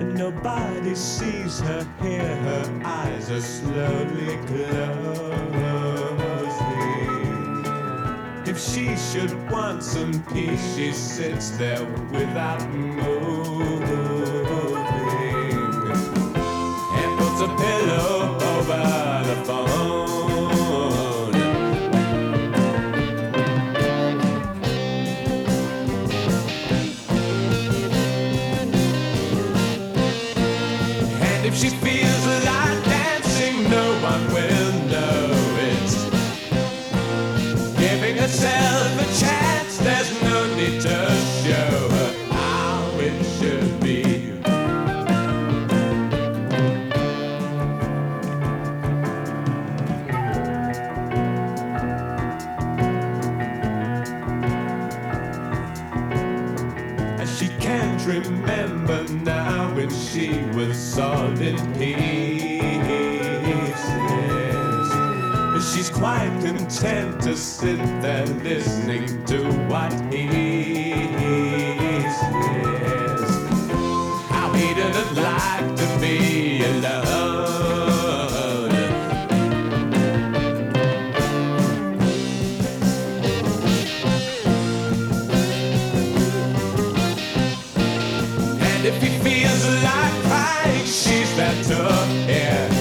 nobody sees her, here. her eyes are slowly closing. If she should want some peace, she sits there without moving if she feels can't remember now when she was all in pieces. She's quite content to sit there listening to what he if he feels like crying, she's that tough, yeah.